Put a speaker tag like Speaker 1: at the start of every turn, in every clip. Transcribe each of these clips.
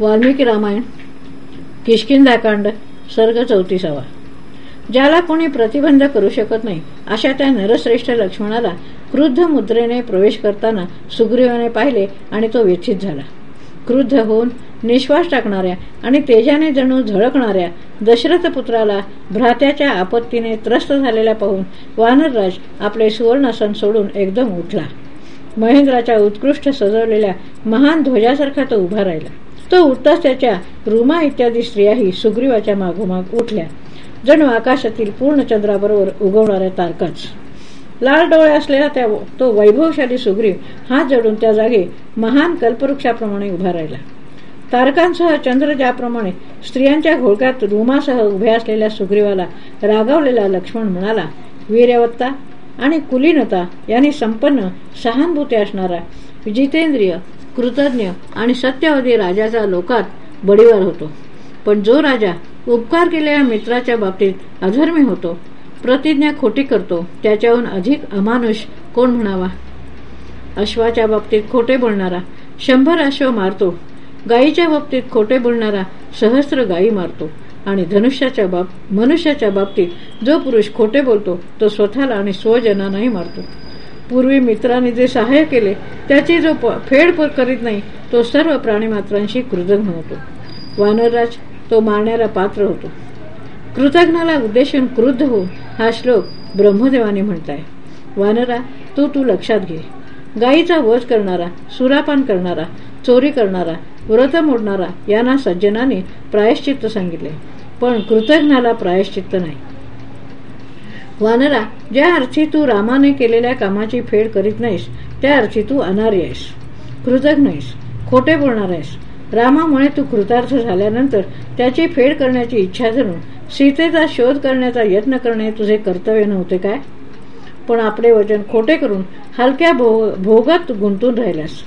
Speaker 1: वाल्मिकी रामायण किशकिंदाकांड सर्ग चौतीसावा. ज्याला कोणी प्रतिबंध करू शकत नाही अशा त्या नरश्रेष्ठ लक्ष्मणाला क्रुद्ध मुद्रेने प्रवेश करताना सुग्रीवाने पाहिले आणि तो व्यथित झाला. क्रुद्ध होऊन निश्वास टाकणाऱ्या आणि तेजाने जणू झळकणाऱ्या दशरथ पुत्राला भ्रात्याच्या आपत्तीने त्रस्त झालेला पाहून वानरराज आपले सुवर्णासन सोडून एकदम उठला. महेंद्राच्या उत्कृष्ट सजवलेल्या महान ध्वजासारखा तो उभा राहिला. तो उठताच त्याच्या रुमा इत्यादी स्त्रियाही सुग्रीवाच्या मागोमाग उठल्या. जणू आकाशातील पूर्ण चंद्राबरोबर उगवणाऱ्या तारकाच. लाल डोळे असलेला त्या तो वैभवशाली सुग्रीव हात जोडून त्या जागे महान कल्पवृक्षाप्रमाणे उभा राहिला. तारकांसह चंद्र ज्याप्रमाणे स्त्रियांच्या घोळक्यात रुमासह उभ्या असलेल्या सुग्रीवाला रागावलेला लक्ष्मण म्हणाला वीर्यवत्ता आणि कुलीनता यांनी संपन्न सहानुभूती असणारा जितेंद्रिय कृतज्ञ आणि सत्यवादी राजाचा लोकात बडीवार होतो. पण जो राजा उपकार केलेल्या मित्राच्या बाबतीत अधर्मी होतो प्रतिज्ञा खोटी करतो त्याच्याहून अधिक अमानुष कोण म्हणावा? अश्वाच्या बाबतीत खोटे बोलणारा शंभर अश्व मारतो गायीच्या बाबतीत खोटे बोलणारा सहस्र गायी मारतो. आणि धनुष्याच्या बाब मनुष्याच्या बाबतीत जो पुरुष खोटे बोलतो तो स्वतःला आणि स्वजनांनाही मारतो. पूर्वी मित्राने जे सहाय्य केले त्याची जो फेड करीत नाही तो सर्व प्राणीमात्रांशी कृतज्ञ होतो. वानरराज तो मारण्याला पात्र होतो. कृतज्ञाला उद्देशून क्रुद्ध होऊन हा श्लोक ब्रह्मदेवाने म्हणताय. वानरा तू तू लक्षात घे. गायीचा वध करणारा सुरापान करणारा चोरी करणारा व्रत मोडणारा यांना सज्जनाने प्रायश्चित्त सांगितले. पण कृतज्ञाला प्रायश्चित्त नाही. वानरा ज्या अर्थी तू रामाने केलेल्या कामाची फेड करीत नाहीस त्या अर्थी तू अनार्य आहेस. कृतज्ञ आहेस. खोटे बोलणार आहेस. रामामुळे तू कृतार्थ झाल्यानंतर त्याची फेड करण्याची इच्छा धरून सीतेचा शोध करण्याचा यत्न करणे तुझे कर्तव्य नव्हते काय? पण आपले वजन खोटे करून हलक्या भोगात गुंतून राहिल्यास.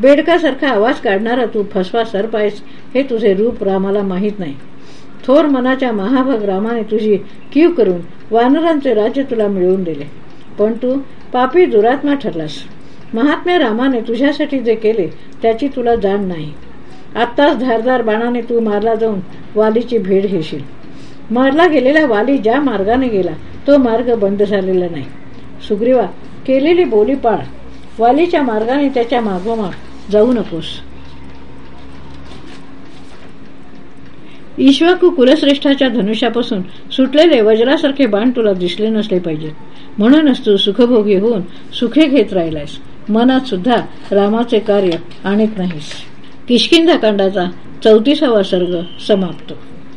Speaker 1: बेडकासारखा आवाज काढणारा तू फसवा सरपायस हे तुझे रूप रामाला माहीत नाही. थोर मनाच्या महाभाग रामाने तुझी कीव करून वानरांचे राज्य तुला मिळवून दिले. पण तू पापी दुरात्मा ठरलास. महात्म्या रामाने तुझ्यासाठी जे केले त्याची तुला जाण नाही. आत्ताच धारदार बाणाने तू मारला जाऊन वालीची भेट घेशील. मारला गेलेला वाली ज्या मार्गाने गेला तो मार्ग बंद झालेला नाही. सुग्रीवा केलेली बोली पाळ वालीच्या मार्गाने त्याच्या मागोमाग जाऊ नकोस. ईश्वाकू कुलश्रेष्ठाच्या धनुष्यापासून सुटलेले वज्रासारखे बाण तुला दिसले नसले पाहिजेत. म्हणूनच तू सुखभोगी होऊन सुखे घेत राहिलायस. मनात सुद्धा रामाचे कार्य आणत नाहीस. किशकिंधाकांडाचा चौतीसावा सर्ग समाप्त.